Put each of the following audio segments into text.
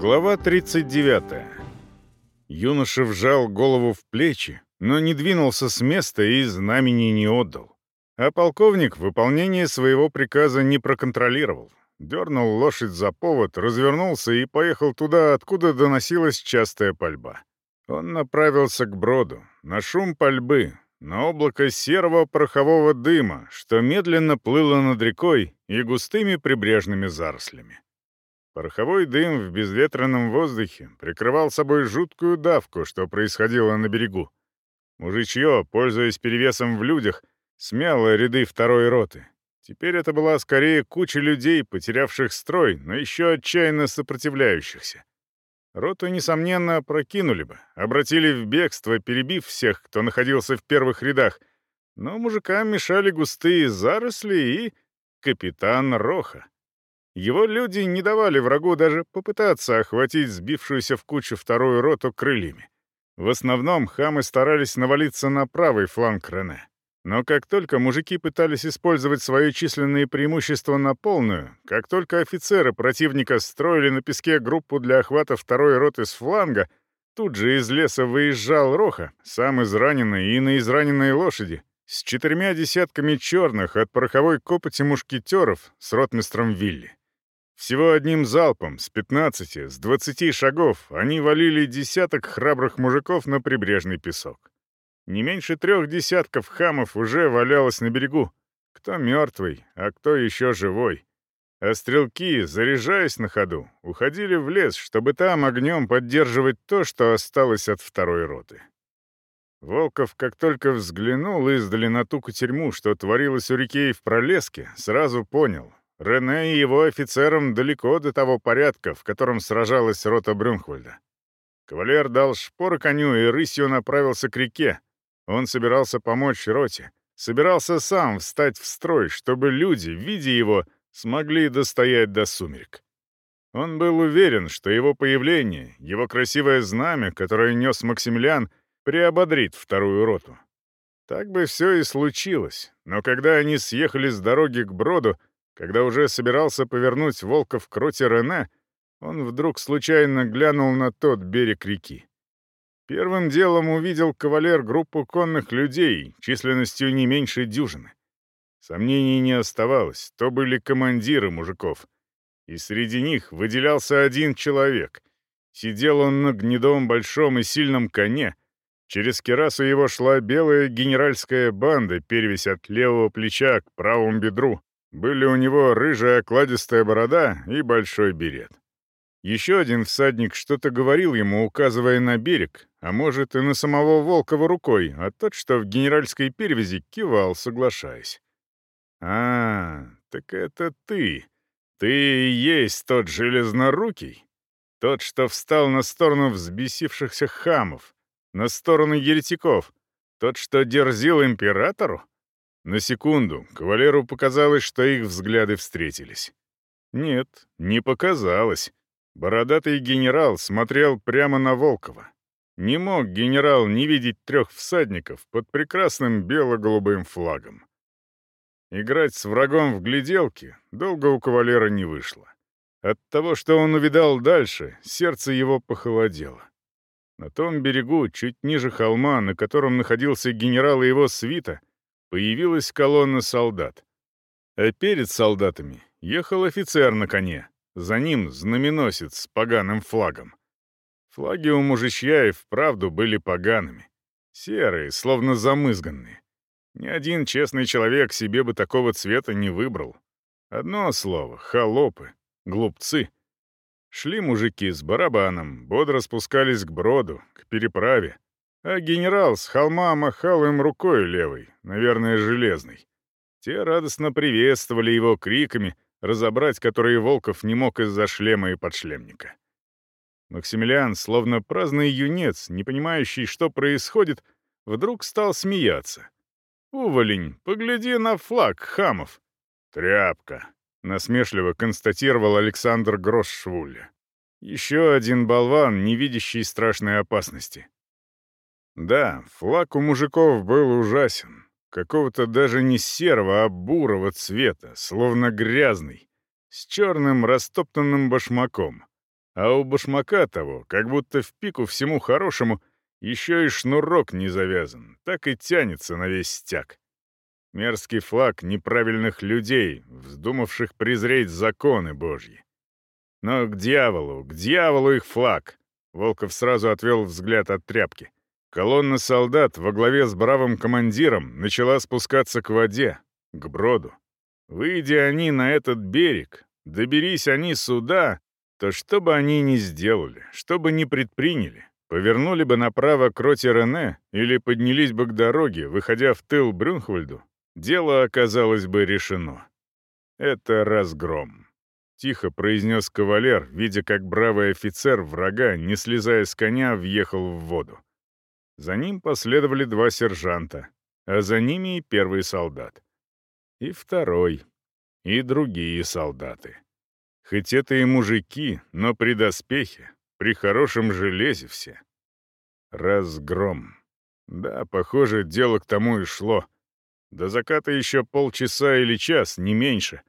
Глава 39. Юноша вжал голову в плечи, но не двинулся с места и знамени не отдал. А полковник выполнение своего приказа не проконтролировал. Дернул лошадь за повод, развернулся и поехал туда, откуда доносилась частая пальба. Он направился к броду, на шум пальбы, на облако серого порохового дыма, что медленно плыло над рекой и густыми прибрежными зарослями. Пороховой дым в безветренном воздухе прикрывал собой жуткую давку, что происходило на берегу. Мужичье, пользуясь перевесом в людях, смяло ряды второй роты. Теперь это была скорее куча людей, потерявших строй, но еще отчаянно сопротивляющихся. Роту, несомненно, прокинули бы, обратили в бегство, перебив всех, кто находился в первых рядах, но мужикам мешали густые заросли и капитан Роха. Его люди не давали врагу даже попытаться охватить сбившуюся в кучу вторую роту крыльями. В основном хамы старались навалиться на правый фланг Рене. Но как только мужики пытались использовать свои численные преимущества на полную, как только офицеры противника строили на песке группу для охвата второй роты с фланга, тут же из леса выезжал Роха, сам израненный и на израненной лошади, с четырьмя десятками черных от пороховой копоти мушкетеров с ротмистром Вилли. Всего одним залпом, с 15, с 20 шагов, они валили десяток храбрых мужиков на прибрежный песок. Не меньше трех десятков хамов уже валялось на берегу. Кто мертвый, а кто еще живой. А стрелки, заряжаясь на ходу, уходили в лес, чтобы там огнем поддерживать то, что осталось от второй роты. Волков, как только взглянул издали на ту кутерьму, что творилось у реки в пролеске, сразу понял, Рене и его офицерам далеко до того порядка, в котором сражалась рота Брюнхвальда. Кавалер дал шпор коню и рысью направился к реке. Он собирался помочь роте, собирался сам встать в строй, чтобы люди, видя его, смогли достоять до сумерек. Он был уверен, что его появление, его красивое знамя, которое нес Максимилиан, приободрит вторую роту. Так бы все и случилось, но когда они съехали с дороги к броду, когда уже собирался повернуть Волков к роте Рене, он вдруг случайно глянул на тот берег реки. Первым делом увидел кавалер группу конных людей, численностью не меньше дюжины. Сомнений не оставалось, то были командиры мужиков. И среди них выделялся один человек. Сидел он на гнедом большом и сильном коне. Через керасу его шла белая генеральская банда, перевесь от левого плеча к правому бедру. Были у него рыжая окладистая борода и большой берет. Еще один всадник что-то говорил ему, указывая на берег, а может и на самого Волкова рукой, а тот, что в генеральской перевязи, кивал, соглашаясь. «А, так это ты. Ты и есть тот железнорукий? Тот, что встал на сторону взбесившихся хамов, на сторону еретиков, тот, что дерзил императору?» На секунду кавалеру показалось, что их взгляды встретились. Нет, не показалось. Бородатый генерал смотрел прямо на Волкова. Не мог генерал не видеть трех всадников под прекрасным бело-голубым флагом. Играть с врагом в гляделки долго у кавалера не вышло. От того, что он увидал дальше, сердце его похолодело. На том берегу, чуть ниже холма, на котором находился генерал и его свита, появилась колонна солдат. А перед солдатами ехал офицер на коне, за ним знаменосец с поганым флагом. Флаги у мужичья и вправду были погаными. Серые, словно замызганные. Ни один честный человек себе бы такого цвета не выбрал. Одно слово — холопы, глупцы. Шли мужики с барабаном, бодро спускались к броду, к переправе, а генерал с холма махал им рукой левой, наверное, железной. Те радостно приветствовали его криками, разобрать которые Волков не мог из-за шлема и подшлемника. Максимилиан, словно праздный юнец, не понимающий, что происходит, вдруг стал смеяться. «Уволень, погляди на флаг, хамов!» «Тряпка!» — насмешливо констатировал Александр Гросшвулля. Еще один болван, не видящий страшной опасности. Да, флаг у мужиков был ужасен. Какого-то даже не серого, а бурого цвета, словно грязный, с черным растоптанным башмаком. А у башмака того, как будто в пику всему хорошему, еще и шнурок не завязан, так и тянется на весь стяг. Мерзкий флаг неправильных людей, вздумавших презреть законы Божьи. Но к дьяволу, к дьяволу их флаг! Волков сразу отвел взгляд от тряпки. Колонна солдат во главе с бравым командиром начала спускаться к воде, к броду. Выйдя они на этот берег, доберись они сюда, то что бы они ни сделали, что бы ни предприняли, повернули бы направо к роте Рене или поднялись бы к дороге, выходя в тыл Брюнхвальду, дело оказалось бы решено. Это разгром. Тихо произнес кавалер, видя, как бравый офицер врага, не слезая с коня, въехал в воду. За ним последовали два сержанта, а за ними и первый солдат. И второй, и другие солдаты. Хоть это и мужики, но при доспехе, при хорошем железе все. Разгром. Да, похоже, дело к тому и шло. До заката еще полчаса или час, не меньше.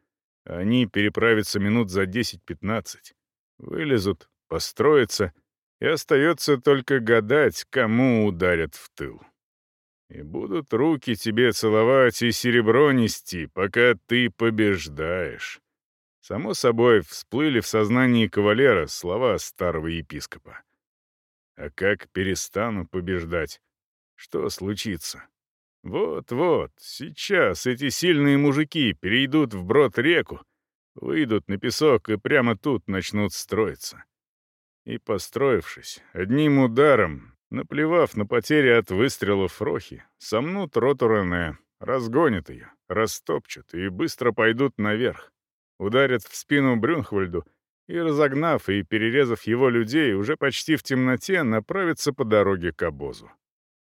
Они переправятся минут за 10-15. Вылезут, построятся, и остается только гадать, кому ударят в тыл. И будут руки тебе целовать и серебро нести, пока ты побеждаешь. Само собой, всплыли в сознании кавалера слова старого епископа. А как перестану побеждать? Что случится? Вот-вот, сейчас эти сильные мужики перейдут в брод реку, выйдут на песок и прямо тут начнут строиться. И, построившись, одним ударом, наплевав на потери от выстрелов Рохи, сомнут роту Рене, разгонят ее, растопчут и быстро пойдут наверх ударят в спину Брюнхвальду и, разогнав и перерезав его людей, уже почти в темноте направятся по дороге к обозу.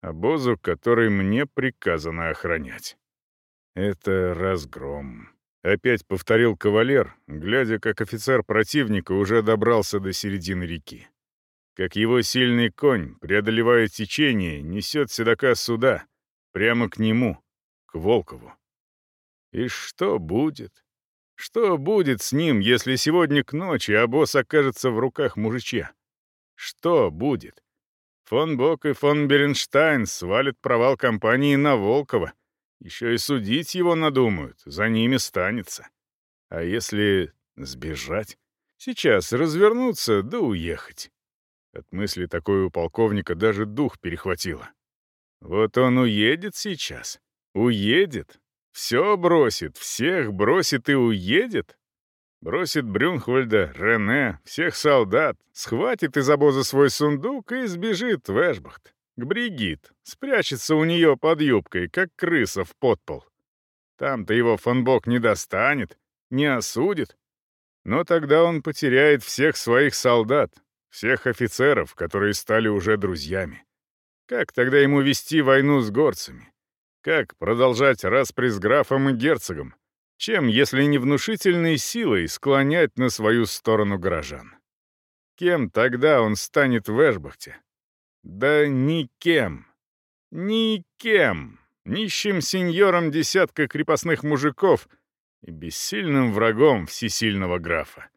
Обозу, который мне приказано охранять. Это разгром. Опять повторил кавалер, глядя, как офицер противника уже добрался до середины реки. Как его сильный конь, преодолевая течение, несет седока сюда, прямо к нему, к Волкову. И что будет? Что будет с ним, если сегодня к ночи обоз окажется в руках мужичья? Что будет? Фон Бок и фон Беренштайн свалят провал компании на Волкова. Еще и судить его надумают, за ними станется. А если сбежать? Сейчас развернуться да уехать. От мысли такой у полковника даже дух перехватило. Вот он уедет сейчас. Уедет, все бросит, всех бросит и уедет? Бросит Брюнхвальда, Рене, всех солдат, схватит из обоза свой сундук и сбежит в Эшбахт, к Бригит, спрячется у нее под юбкой, как крыса в подпол. Там-то его фонбок не достанет, не осудит. Но тогда он потеряет всех своих солдат, всех офицеров, которые стали уже друзьями. Как тогда ему вести войну с горцами? Как продолжать распри с графом и герцогом? Чем, если не внушительной силой, склонять на свою сторону горожан? Кем тогда он станет в Эшбахте? Да никем. Никем. Нищим сеньором десятка крепостных мужиков и бессильным врагом всесильного графа.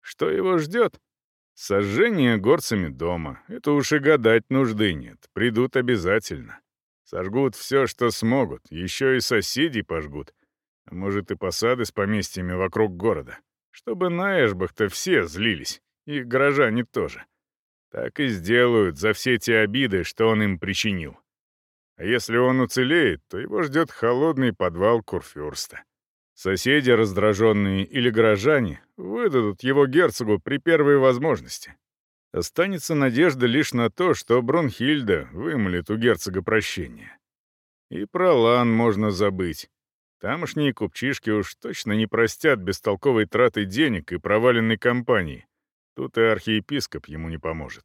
Что его ждет? Сожжение горцами дома. Это уж и гадать нужды нет. Придут обязательно. Сожгут все, что смогут, еще и соседей пожгут. А может, и посады с поместьями вокруг города. Чтобы на Эшбах-то все злились, и горожане тоже. Так и сделают за все те обиды, что он им причинил. А если он уцелеет, то его ждет холодный подвал Курфюрста. Соседи, раздраженные или горожане, выдадут его герцогу при первой возможности. Останется надежда лишь на то, что Бронхильда вымолит у герцога прощение. И про Лан можно забыть. Тамошние купчишки уж точно не простят бестолковой траты денег и проваленной кампании. Тут и архиепископ ему не поможет.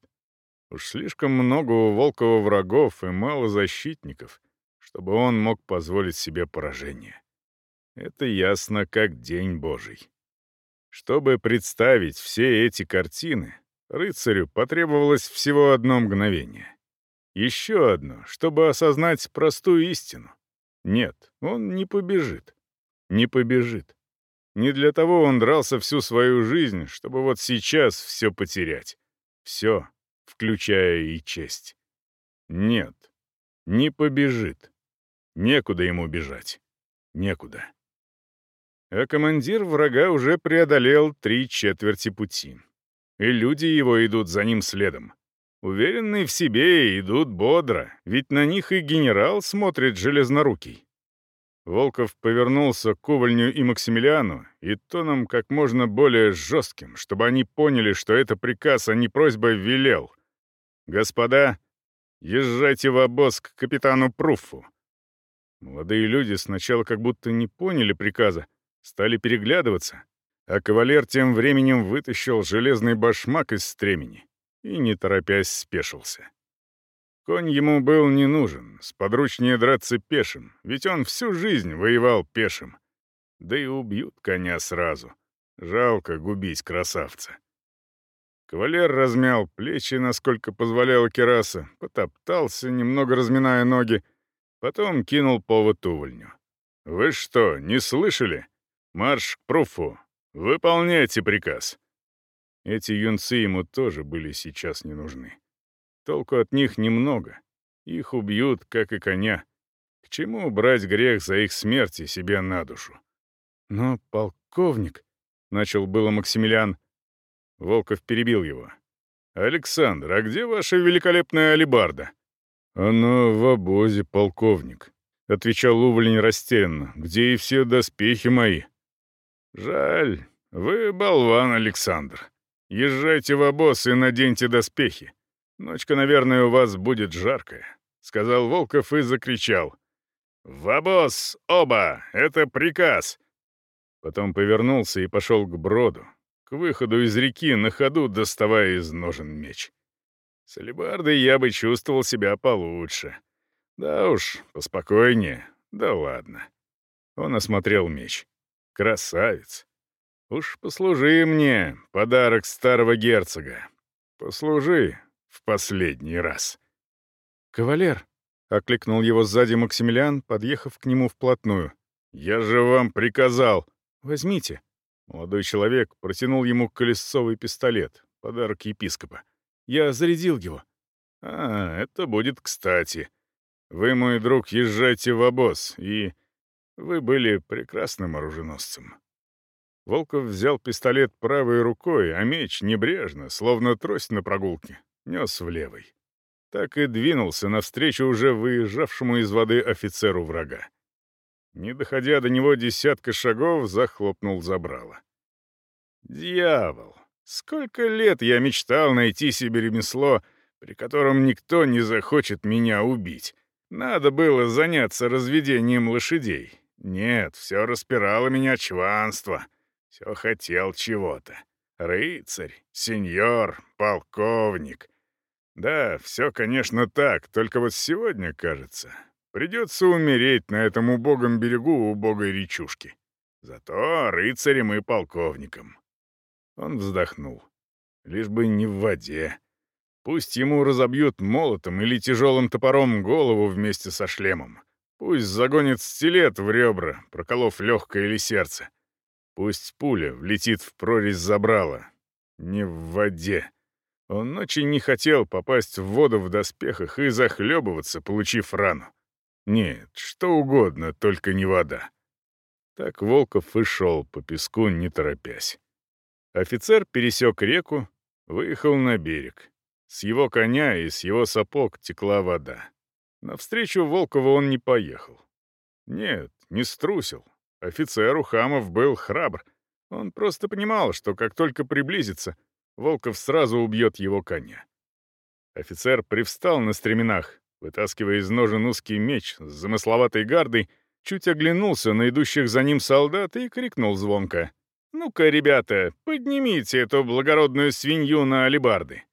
Уж слишком много у Волкова врагов и мало защитников, чтобы он мог позволить себе поражение. Это ясно, как день Божий. Чтобы представить все эти картины, Рыцарю потребовалось всего одно мгновение. Еще одно, чтобы осознать простую истину. Нет, он не побежит. Не побежит. Не для того он дрался всю свою жизнь, чтобы вот сейчас все потерять. Все, включая и честь. Нет, не побежит. Некуда ему бежать. Некуда. А командир врага уже преодолел три четверти пути. И люди его идут за ним следом. Уверенные в себе идут бодро, ведь на них и генерал смотрит железнорукий. Волков повернулся к Увольню и Максимилиану и тоном как можно более жестким, чтобы они поняли, что это приказ, а не просьба, велел. «Господа, езжайте в обоз к капитану Пруффу». Молодые люди сначала как будто не поняли приказа, стали переглядываться, а кавалер тем временем вытащил железный башмак из стремени и, не торопясь, спешился. Конь ему был не нужен, сподручнее драться пешим, ведь он всю жизнь воевал пешим. Да и убьют коня сразу. Жалко губить красавца. Кавалер размял плечи, насколько позволяла кераса, потоптался, немного разминая ноги, потом кинул повод увольню. «Вы что, не слышали? Марш к пруфу! Выполняйте приказ!» Эти юнцы ему тоже были сейчас не нужны. Толку от них немного. Их убьют, как и коня. К чему брать грех за их смерть и себе на душу? Но полковник, — начал было Максимилиан. Волков перебил его. «Александр, а где ваша великолепная алибарда?» «Она в обозе, полковник», — отвечал уволень растерянно. «Где и все доспехи мои?» «Жаль, вы болван, Александр. Езжайте в обоз и наденьте доспехи. Ночка, наверное, у вас будет жаркая», — сказал Волков и закричал. «В! Оба! Это приказ!» Потом повернулся и пошел к броду, к выходу из реки, на ходу доставая из ножен меч. С алебардой я бы чувствовал себя получше. Да уж, поспокойнее. Да ладно. Он осмотрел меч. Красавец. Уж послужи мне, подарок старого герцога. Послужи в последний раз. «Кавалер!» — окликнул его сзади Максимилиан, подъехав к нему вплотную. «Я же вам приказал!» «Возьмите!» Молодой человек протянул ему колесцовый пистолет, подарок епископа. «Я зарядил его». «А, это будет кстати. Вы, мой друг, езжайте в обоз, и... Вы были прекрасным оруженосцем. Волков взял пистолет правой рукой, а меч небрежно, словно трость на прогулке, нес в левой. Так и двинулся навстречу уже выезжавшему из воды офицеру врага. Не доходя до него десятка шагов, захлопнул забрало. «Дьявол! Сколько лет я мечтал найти себе ремесло, при котором никто не захочет меня убить. Надо было заняться разведением лошадей. Нет, все распирало меня чванство». Все хотел чего-то. Рыцарь, сеньор, полковник. Да, все, конечно, так, только вот сегодня, кажется, придется умереть на этом убогом берегу убогой речушки. Зато рыцарем и полковником. Он вздохнул. Лишь бы не в воде. Пусть ему разобьют молотом или тяжелым топором голову вместе со шлемом. Пусть загонит стилет в ребра, проколов легкое или сердце. Пусть пуля влетит в прорезь забрала. Не в воде. Он очень не хотел попасть в воду в доспехах и захлебываться, получив рану. Нет, что угодно, только не вода. Так Волков и шел по песку, не торопясь. Офицер пересек реку, выехал на берег. С его коня и с его сапог текла вода. Навстречу Волкову он не поехал. Нет, не струсил, Офицер Ухамов был храбр. Он просто понимал, что как только приблизится, Волков сразу убьет его коня. Офицер привстал на стременах, вытаскивая из ножен узкий меч с замысловатой гардой, чуть оглянулся на идущих за ним солдат и крикнул звонко. «Ну-ка, ребята, поднимите эту благородную свинью на алебарды!»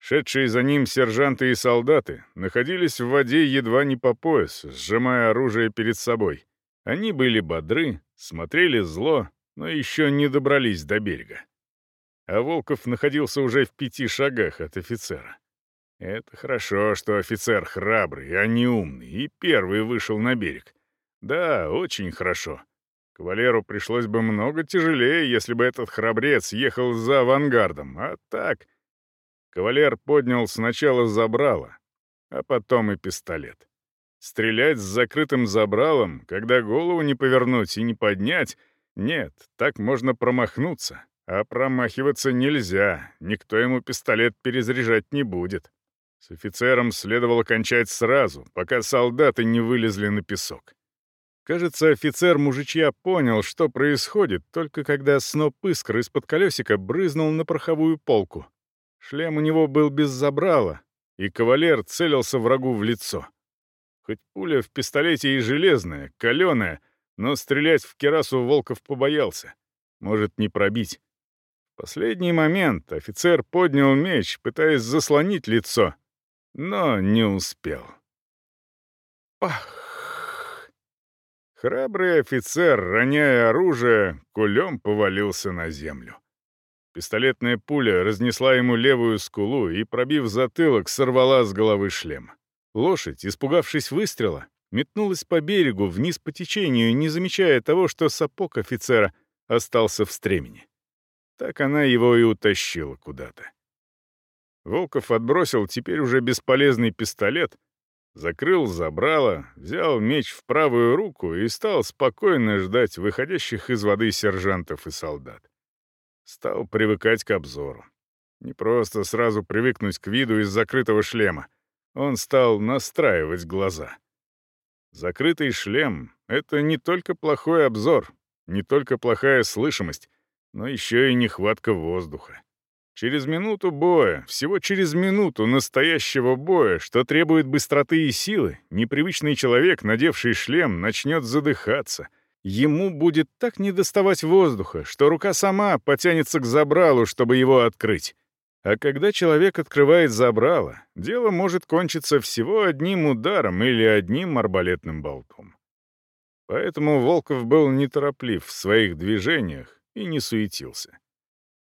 Шедшие за ним сержанты и солдаты находились в воде едва не по пояс, сжимая оружие перед собой. Они были бодры, смотрели зло, но еще не добрались до берега. А Волков находился уже в пяти шагах от офицера. Это хорошо, что офицер храбрый, а не умный, и первый вышел на берег. Да, очень хорошо. Кавалеру пришлось бы много тяжелее, если бы этот храбрец ехал за авангардом, а так... Кавалер поднял сначала забрало, а потом и пистолет. Стрелять с закрытым забралом, когда голову не повернуть и не поднять, нет, так можно промахнуться. А промахиваться нельзя, никто ему пистолет перезаряжать не будет. С офицером следовало кончать сразу, пока солдаты не вылезли на песок. Кажется, офицер мужичья понял, что происходит, только когда сноп искр из-под колесика брызнул на пороховую полку. Шлем у него был без забрала, и кавалер целился врагу в лицо. Хоть пуля в пистолете и железная, каленая, но стрелять в керасу Волков побоялся. Может, не пробить. Последний момент офицер поднял меч, пытаясь заслонить лицо, но не успел. Пах! Храбрый офицер, роняя оружие, кулем повалился на землю. Пистолетная пуля разнесла ему левую скулу и, пробив затылок, сорвала с головы шлем. Лошадь, испугавшись выстрела, метнулась по берегу вниз по течению, не замечая того, что сапог офицера остался в стремени. Так она его и утащила куда-то. Волков отбросил теперь уже бесполезный пистолет, закрыл забрало, взял меч в правую руку и стал спокойно ждать выходящих из воды сержантов и солдат. Стал привыкать к обзору. Не просто сразу привыкнуть к виду из закрытого шлема. Он стал настраивать глаза. Закрытый шлем — это не только плохой обзор, не только плохая слышимость, но еще и нехватка воздуха. Через минуту боя, всего через минуту настоящего боя, что требует быстроты и силы, непривычный человек, надевший шлем, начнет задыхаться. Ему будет так недоставать воздуха, что рука сама потянется к забралу, чтобы его открыть. А когда человек открывает забрало, дело может кончиться всего одним ударом или одним арбалетным болтом. Поэтому Волков был нетороплив в своих движениях и не суетился.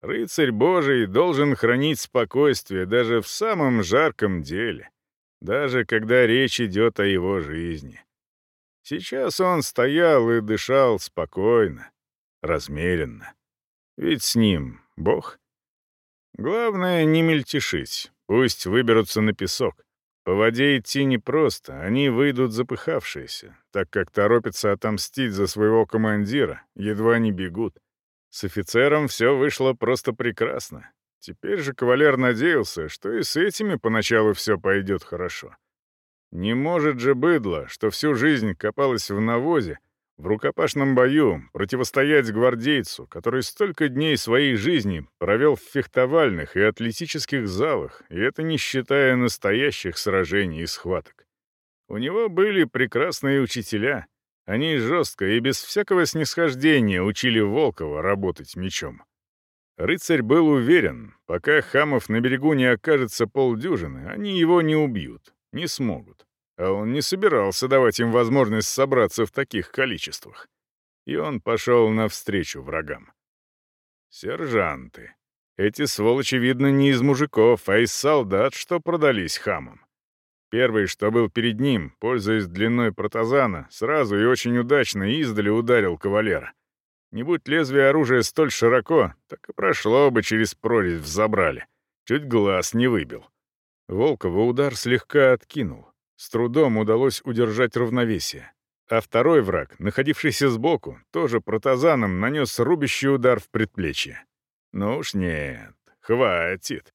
Рыцарь Божий должен хранить спокойствие даже в самом жарком деле, даже когда речь идет о его жизни. Сейчас он стоял и дышал спокойно, размеренно. Ведь с ним Бог. Главное — не мельтешить, пусть выберутся на песок. По воде идти непросто, они выйдут запыхавшиеся, так как торопятся отомстить за своего командира, едва не бегут. С офицером все вышло просто прекрасно. Теперь же кавалер надеялся, что и с этими поначалу все пойдет хорошо. Не может же быдло, что всю жизнь копалось в навозе, в рукопашном бою противостоять гвардейцу, который столько дней своей жизни провел в фехтовальных и атлетических залах, и это не считая настоящих сражений и схваток. У него были прекрасные учителя. Они жестко и без всякого снисхождения учили Волкова работать мечом. Рыцарь был уверен, пока хамов на берегу не окажется полдюжины, они его не убьют, не смогут а он не собирался давать им возможность собраться в таких количествах. И он пошел навстречу врагам. Сержанты. Эти сволочи, видно, не из мужиков, а из солдат, что продались хамам. Первый, что был перед ним, пользуясь длиной протазана, сразу и очень удачно издали ударил кавалера. Не будь лезвие оружия столь широко, так и прошло бы через прорезь в забрале. Чуть глаз не выбил. Волкова удар слегка откинул. С трудом удалось удержать равновесие. А второй враг, находившийся сбоку, тоже протазаном нанес рубящий удар в предплечье. Ну уж нет, хватит.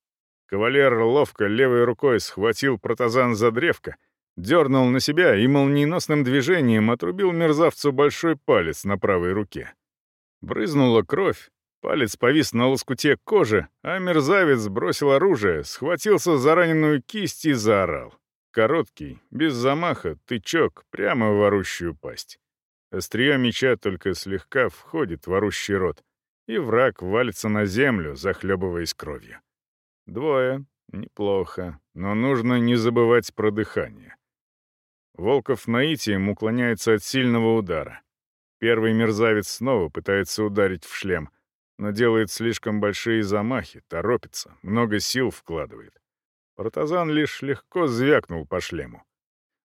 Кавалер ловко левой рукой схватил протазан за древко, дернул на себя и молниеносным движением отрубил мерзавцу большой палец на правой руке. Брызнула кровь, палец повис на лоскуте кожи, а мерзавец бросил оружие, схватился за раненую кисть и заорал. Короткий, без замаха, тычок прямо в орущую пасть. Острие меча только слегка входит в орущий рот, и враг валится на землю, захлебываясь кровью. Двое. Неплохо, но нужно не забывать про дыхание. Волков наитием уклоняется от сильного удара. Первый мерзавец снова пытается ударить в шлем, но делает слишком большие замахи, торопится, много сил вкладывает. Партазан лишь легко звякнул по шлему.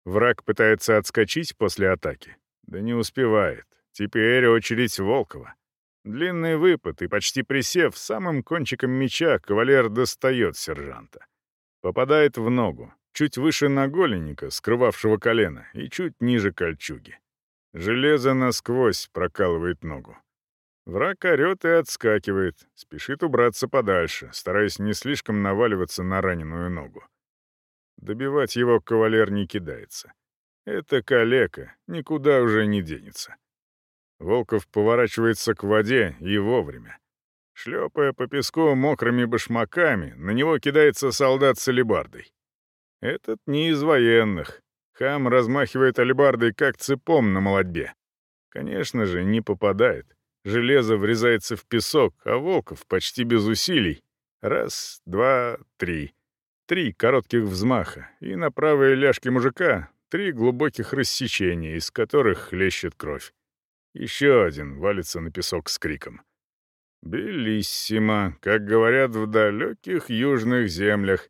Враг пытается отскочить после атаки. Да не успевает. Теперь очередь Волкова. Длинный выпад и почти присев, самым кончиком меча кавалер достает сержанта. Попадает в ногу, чуть выше наголенника, скрывавшего колено, и чуть ниже кольчуги. Железо насквозь прокалывает ногу. Враг орёт и отскакивает, спешит убраться подальше, стараясь не слишком наваливаться на раненую ногу. Добивать его кавалер не кидается. Это калека, никуда уже не денется. Волков поворачивается к воде и вовремя. Шлепая по песку мокрыми башмаками, на него кидается солдат с алебардой. Этот не из военных. Хам размахивает алебардой, как цепом на молодьбе. Конечно же, не попадает. Железо врезается в песок, а Волков почти без усилий. Раз, два, три. Три коротких взмаха, и на правой ляжке мужика три глубоких рассечения, из которых хлещет кровь. Еще один валится на песок с криком. «Белиссимо», как говорят в далеких южных землях,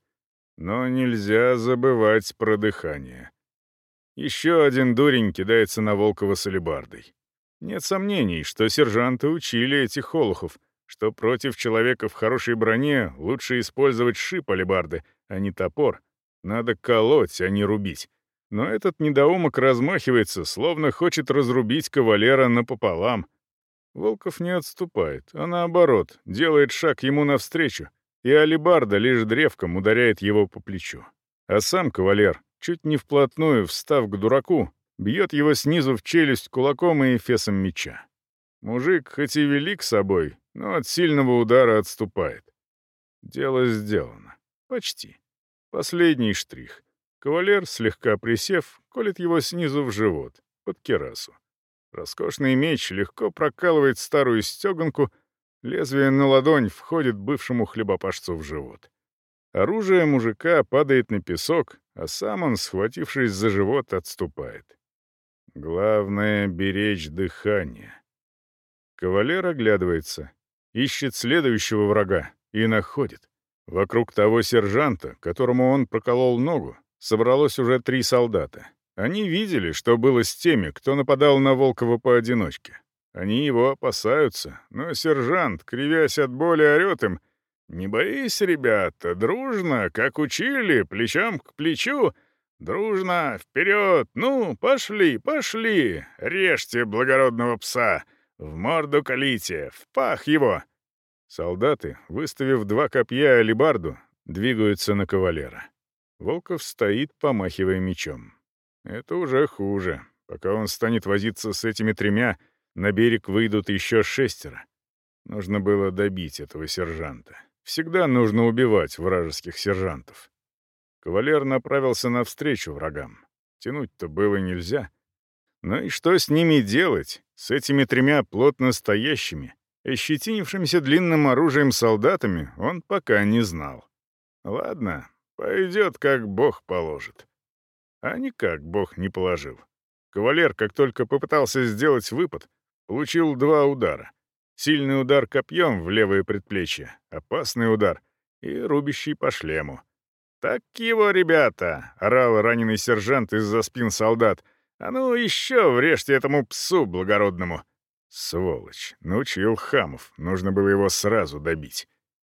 но нельзя забывать про дыхание. Еще один дурень кидается на Волкова с алебардой. Нет сомнений, что сержанты учили этих холохов, что против человека в хорошей броне лучше использовать шип алебарды, а не топор. Надо колоть, а не рубить. Но этот недоумок размахивается, словно хочет разрубить кавалера напополам. Волков не отступает, а наоборот, делает шаг ему навстречу, и алебарда лишь древком ударяет его по плечу. А сам кавалер, чуть не вплотную встав к дураку, бьет его снизу в челюсть кулаком и эфесом меча. Мужик хоть и велик собой, но от сильного удара отступает. Дело сделано. Почти. Последний штрих. Кавалер, слегка присев, колет его снизу в живот, под керасу. Роскошный меч легко прокалывает старую стеганку, лезвие на ладонь входит бывшему хлебопашцу в живот. Оружие мужика падает на песок, а сам он, схватившись за живот, отступает. Главное — беречь дыхание. Кавалер оглядывается, ищет следующего врага и находит. Вокруг того сержанта, которому он проколол ногу, собралось уже три солдата. Они видели, что было с теми, кто нападал на Волкова поодиночке. Они его опасаются, но сержант, кривясь от боли, орёт им «Не боись, ребята, дружно, как учили, плечом к плечу!» «Дружно! Вперед! Ну, пошли, пошли! Режьте благородного пса! В морду колите! В пах его!» Солдаты, выставив два копья алибарду, двигаются на кавалера. Волков стоит, помахивая мечом. Это уже хуже. Пока он станет возиться с этими тремя, на берег выйдут еще шестеро. Нужно было добить этого сержанта. Всегда нужно убивать вражеских сержантов. Кавалер направился навстречу врагам. Тянуть-то было нельзя. Ну и что с ними делать, с этими тремя плотно стоящими, ощетинившимися длинным оружием солдатами, он пока не знал. Ладно, пойдет, как бог положит. А никак бог не положил. Кавалер, как только попытался сделать выпад, получил два удара. Сильный удар копьем в левое предплечье, опасный удар и рубящий по шлему. «Так его, ребята!» — орал раненый сержант из-за спин солдат. «А ну еще врежьте этому псу благородному!» Сволочь, научил хамов, нужно было его сразу добить.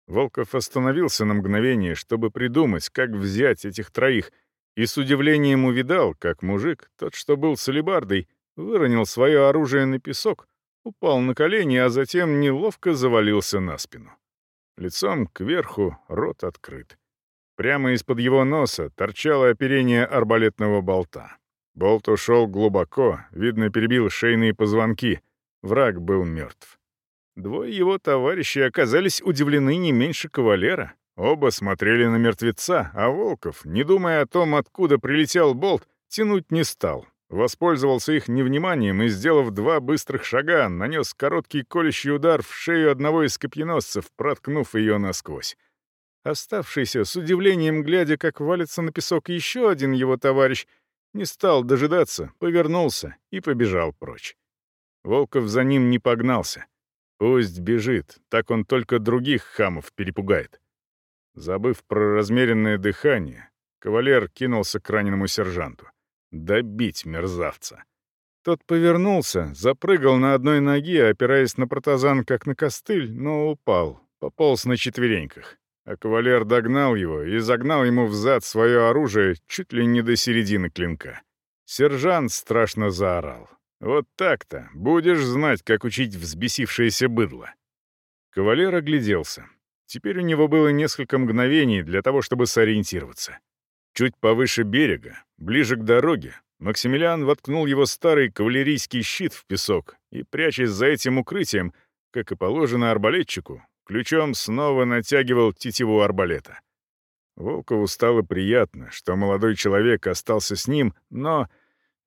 Волков остановился на мгновение, чтобы придумать, как взять этих троих, и с удивлением увидал, как мужик, тот, что был с алебардой, выронил свое оружие на песок, упал на колени, а затем неловко завалился на спину. Лицом кверху, рот открыт. Прямо из-под его носа торчало оперение арбалетного болта. Болт ушел глубоко, видно, перебил шейные позвонки. Враг был мертв. Двое его товарищей оказались удивлены не меньше кавалера. Оба смотрели на мертвеца, а Волков, не думая о том, откуда прилетел болт, тянуть не стал. Воспользовался их невниманием и, сделав два быстрых шага, нанес короткий колющий удар в шею одного из копьеносцев, проткнув ее насквозь. Оставшийся, с удивлением глядя, как валится на песок еще один его товарищ, не стал дожидаться, повернулся и побежал прочь. Волков за ним не погнался. Пусть бежит, так он только других хамов перепугает. Забыв про размеренное дыхание, кавалер кинулся к раненому сержанту. Добить мерзавца. Тот повернулся, запрыгал на одной ноге, опираясь на протазан, как на костыль, но упал, пополз на четвереньках. А кавалер догнал его и загнал ему в зад свое оружие чуть ли не до середины клинка. Сержант страшно заорал. «Вот так-то! Будешь знать, как учить взбесившееся быдло!» Кавалер огляделся. Теперь у него было несколько мгновений для того, чтобы сориентироваться. Чуть повыше берега, ближе к дороге, Максимилиан воткнул его старый кавалерийский щит в песок и, прячась за этим укрытием, как и положено арбалетчику, ключом снова натягивал тетиву арбалета. Волкову стало приятно, что молодой человек остался с ним, но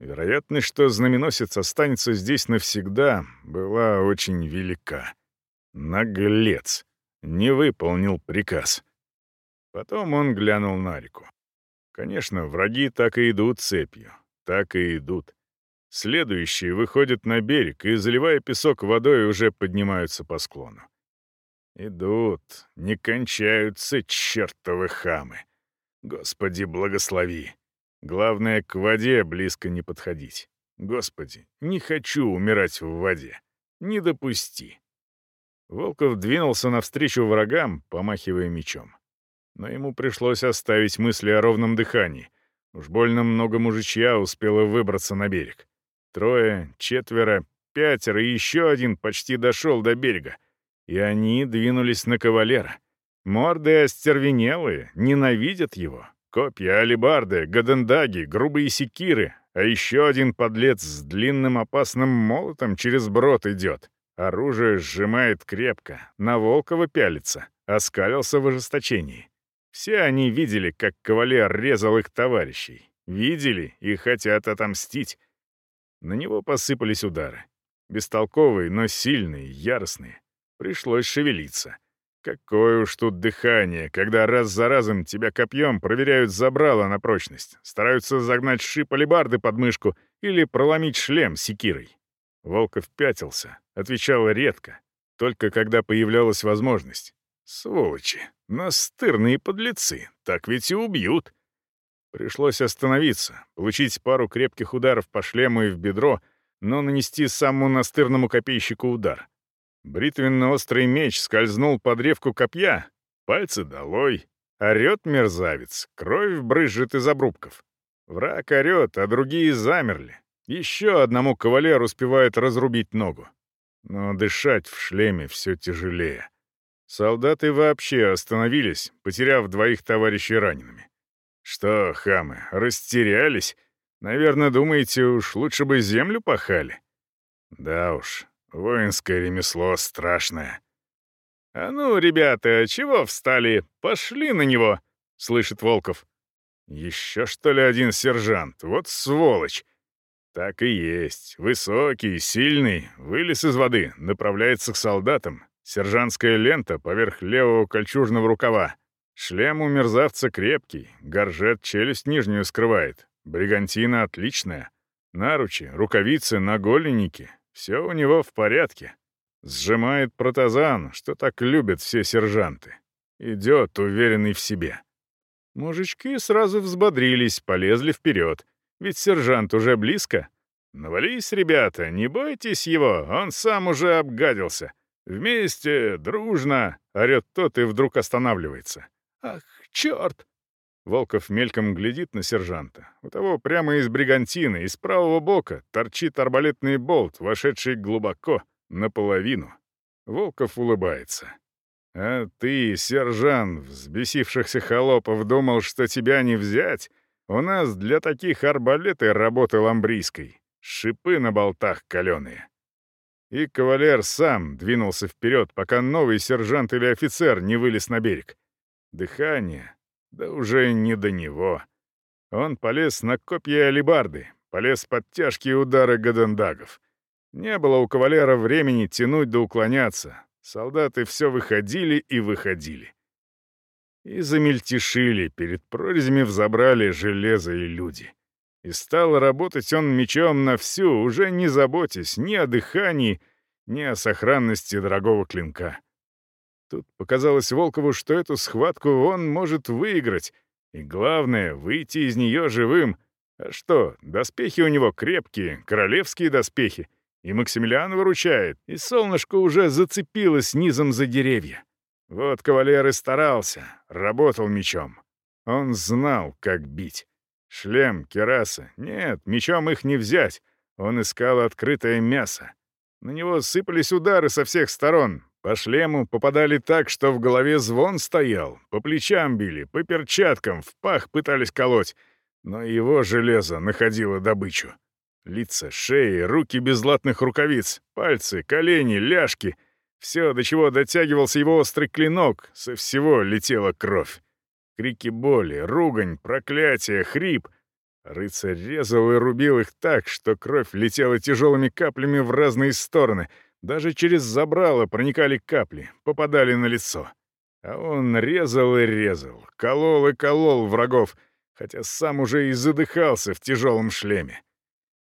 вероятность, что знаменосец останется здесь навсегда, была очень велика. Наглец! Не выполнил приказ. Потом он глянул на реку. Конечно, враги так и идут цепью, так и идут. Следующие выходят на берег и, заливая песок водой, уже поднимаются по склону. Идут, не кончаются чертовы хамы. Господи, благослови. Главное, к воде близко не подходить. Господи, не хочу умирать в воде. Не допусти. Волков двинулся навстречу врагам, помахивая мечом. Но ему пришлось оставить мысли о ровном дыхании. Уж больно много мужичья успело выбраться на берег. Трое, четверо, пятеро и еще один почти дошел до берега. И они двинулись на кавалера. Морды остервенелые, ненавидят его. Копья, алебарды, гадендаги, грубые секиры, а еще один подлец с длинным опасным молотом через брод идет. Оружие сжимает крепко, на Волкова пялится, оскалился в ожесточении. Все они видели, как кавалер резал их товарищей. Видели и хотят отомстить. На него посыпались удары. Бестолковые, но сильные, яростные. Пришлось шевелиться. Какое уж тут дыхание, когда раз за разом тебя копьем проверяют забрало на прочность, стараются загнать шип алебарды под мышку или проломить шлем секирой. Волков пятился, отвечал редко, только когда появлялась возможность. Сволочи, настырные подлецы, так ведь и убьют. Пришлось остановиться, получить пару крепких ударов по шлему и в бедро, но нанести самому настырному копейщику удар. Бритвенно-острый меч скользнул под древку копья, пальцы долой. Орет мерзавец, кровь брызжет из обрубков. Враг орет, а другие замерли. Еще одному кавалеру успевает разрубить ногу. Но дышать в шлеме все тяжелее. Солдаты вообще остановились, потеряв двоих товарищей ранеными. Что, хамы, растерялись? Наверное, думаете, уж лучше бы землю пахали? Да уж, воинское ремесло страшное. «А ну, ребята, чего встали? Пошли на него!» — слышит Волков. «Еще что ли один сержант? Вот сволочь!» Так и есть. Высокий, сильный, вылез из воды, направляется к солдатам, Сержантская лента поверх левого кольчужного рукава. Шлем у мерзавца крепкий, горжет челюсть нижнюю скрывает. Бригантина отличная. Наручи, рукавицы, наголенники — все у него в порядке. Сжимает протазан, что так любят все сержанты. Идет, уверенный в себе. Мужички сразу взбодрились, полезли вперед. Ведь сержант уже близко. Навались, ребята, не бойтесь его, он сам уже обгадился. «Вместе, дружно!» — орёт тот и вдруг останавливается. «Ах, черт!» Волков мельком глядит на сержанта. У того прямо из бригантины, из правого бока, торчит арбалетный болт, вошедший глубоко, наполовину. Волков улыбается. «А ты, сержант, взбесившихся холопов, думал, что тебя не взять? У нас для таких арбалеты работы ламбрийской. Шипы на болтах каленые. И кавалер сам двинулся вперед, пока новый сержант или офицер не вылез на берег. Дыхание, да уже не до него. Он полез на копья и алебарды, полез под тяжкие удары гадендагов. Не было у кавалера времени тянуть да уклоняться. Солдаты все выходили и выходили. И замельтешили, перед прорезями взобрали железо и люди. И стал работать он мечом на всю, уже не заботясь ни о дыхании, ни о сохранности дорогого клинка. Тут показалось Волкову, что эту схватку он может выиграть, и главное — выйти из нее живым, А что, доспехи у него крепкие, королевские доспехи. И Максимилиан выручает, и солнышко уже зацепилось низом за деревья. Вот кавалер и старался, работал мечом. Он знал, как бить. Шлем, кераса. Нет, мечом их не взять. Он искал открытое мясо. На него сыпались удары со всех сторон. По шлему попадали так, что в голове звон стоял. По плечам били, по перчаткам, в пах пытались колоть. Но его железо находило добычу. Лица, шеи, руки без латных рукавиц, пальцы, колени, ляжки. Все, до чего дотягивался его острый клинок, со всего летела кровь. Крики боли, ругань, проклятие, хрип. Рыцарь резал и рубил их так, что кровь летела тяжелыми каплями в разные стороны. Даже через забрало проникали капли, попадали на лицо. А он резал и резал, колол и колол врагов, хотя сам уже и задыхался в тяжелом шлеме.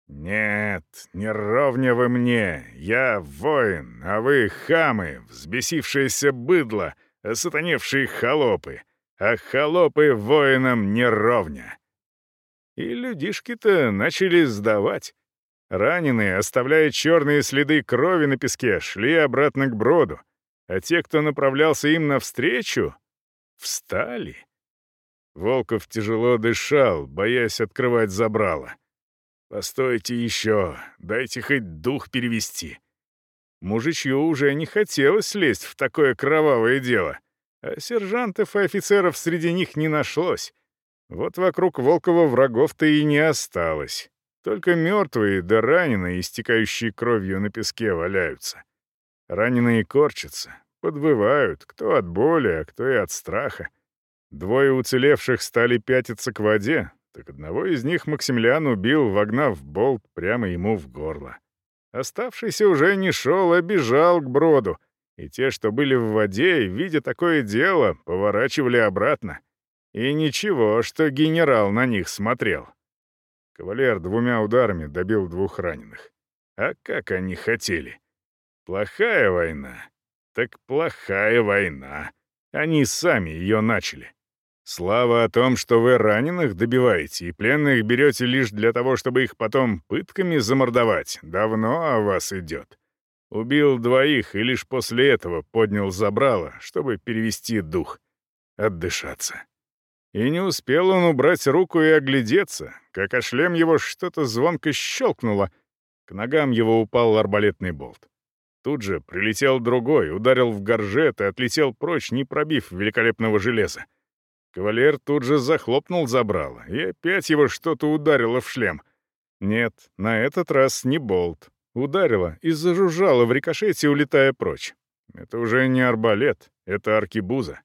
«Нет, не ровня вы мне. Я воин, а вы хамы, взбесившиеся быдло, осатаневшие холопы. А холопы воинам не ровня». И людишки-то начали сдавать. Раненые, оставляя черные следы крови на песке, шли обратно к броду, а те, кто направлялся им навстречу, встали. Волков тяжело дышал, боясь открывать забрало. «Постойте еще, дайте хоть дух перевести». Мужичью уже не хотелось лезть в такое кровавое дело, а сержантов и офицеров среди них не нашлось. Вот вокруг Волкова врагов-то и не осталось. Только мертвые да раненые, истекающие кровью на песке, валяются. Раненые корчатся, подвывают, кто от боли, а кто и от страха. Двое уцелевших стали пятиться к воде, так одного из них Максимилиан убил, вогнав болт прямо ему в горло. Оставшийся уже не шел, а бежал к броду, и те, что были в воде, видя такое дело, поворачивали обратно. И ничего, что генерал на них смотрел. Кавалер двумя ударами добил двух раненых. А как они хотели? Плохая война. Так плохая война. Они сами ее начали. Слава о том, что вы раненых добиваете и пленных берете лишь для того, чтобы их потом пытками замордовать, давно о вас идет. Убил двоих и лишь после этого поднял забрало, чтобы перевести дух, отдышаться. И не успел он убрать руку и оглядеться, как о шлем его что-то звонко щелкнуло. К ногам его упал арбалетный болт. Тут же прилетел другой, ударил в горжет и отлетел прочь, не пробив великолепного железа. Кавалер тут же захлопнул забрало, и опять его что-то ударило в шлем. Нет, на этот раз не болт. Ударило и зажужжало в рикошете, улетая прочь. Это уже не арбалет, это аркибуза.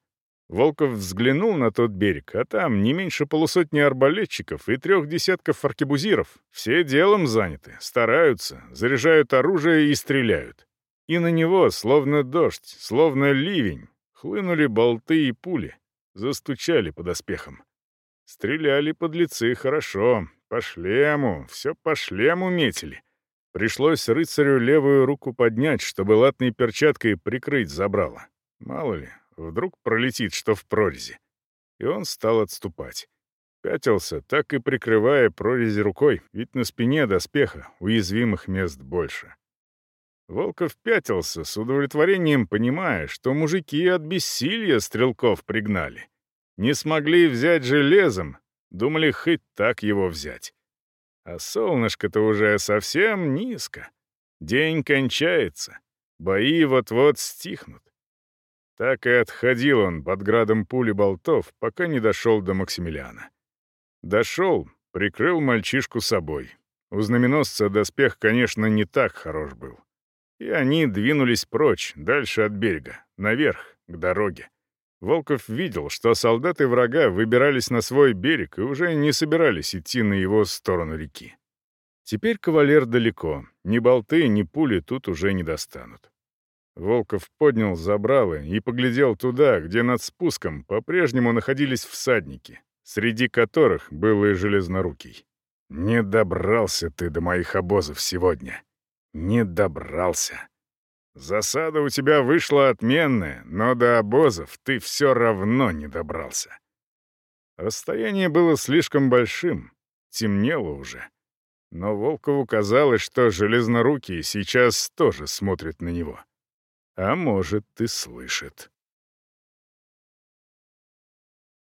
Волков взглянул на тот берег, а там не меньше полусотни арбалетчиков и трех десятков аркебузиров. Все делом заняты, стараются, заряжают оружие и стреляют. И на него, словно дождь, словно ливень, хлынули болты и пули застучали под оспехом. Стреляли подлецы хорошо, по шлему, все по шлему метили. Пришлось рыцарю левую руку поднять, чтобы латной перчаткой прикрыть забрало. Мало ли, вдруг пролетит что в прорези. И он стал отступать. Пятился, так и прикрывая прорези рукой, ведь на спине доспеха уязвимых мест больше. Волков пятился, с удовлетворением понимая, что мужики от бессилия стрелков пригнали. Не смогли взять железом, думали хоть так его взять. А солнышко-то уже совсем низко. День кончается, бои вот-вот стихнут. Так и отходил он под градом пули болтов, пока не дошел до Максимилиана. Дошел, прикрыл мальчишку собой. У знаменосца доспех, конечно, не так хорош был. И они двинулись прочь, дальше от берега, наверх, к дороге. Волков видел, что солдаты врага выбирались на свой берег и уже не собирались идти на его сторону реки. Теперь кавалер далеко, ни болты, ни пули тут уже не достанут. Волков поднял забралы и поглядел туда, где над спуском по-прежнему находились всадники, среди которых был и Железнорукий. «Не добрался ты до моих обозов сегодня», не добрался. Засада у тебя вышла отменная, но до обозов ты все равно не добрался. Расстояние было слишком большим. темнело уже. Но Волкову казалось, что железнорукий сейчас тоже смотрит на него. А может, и слышит.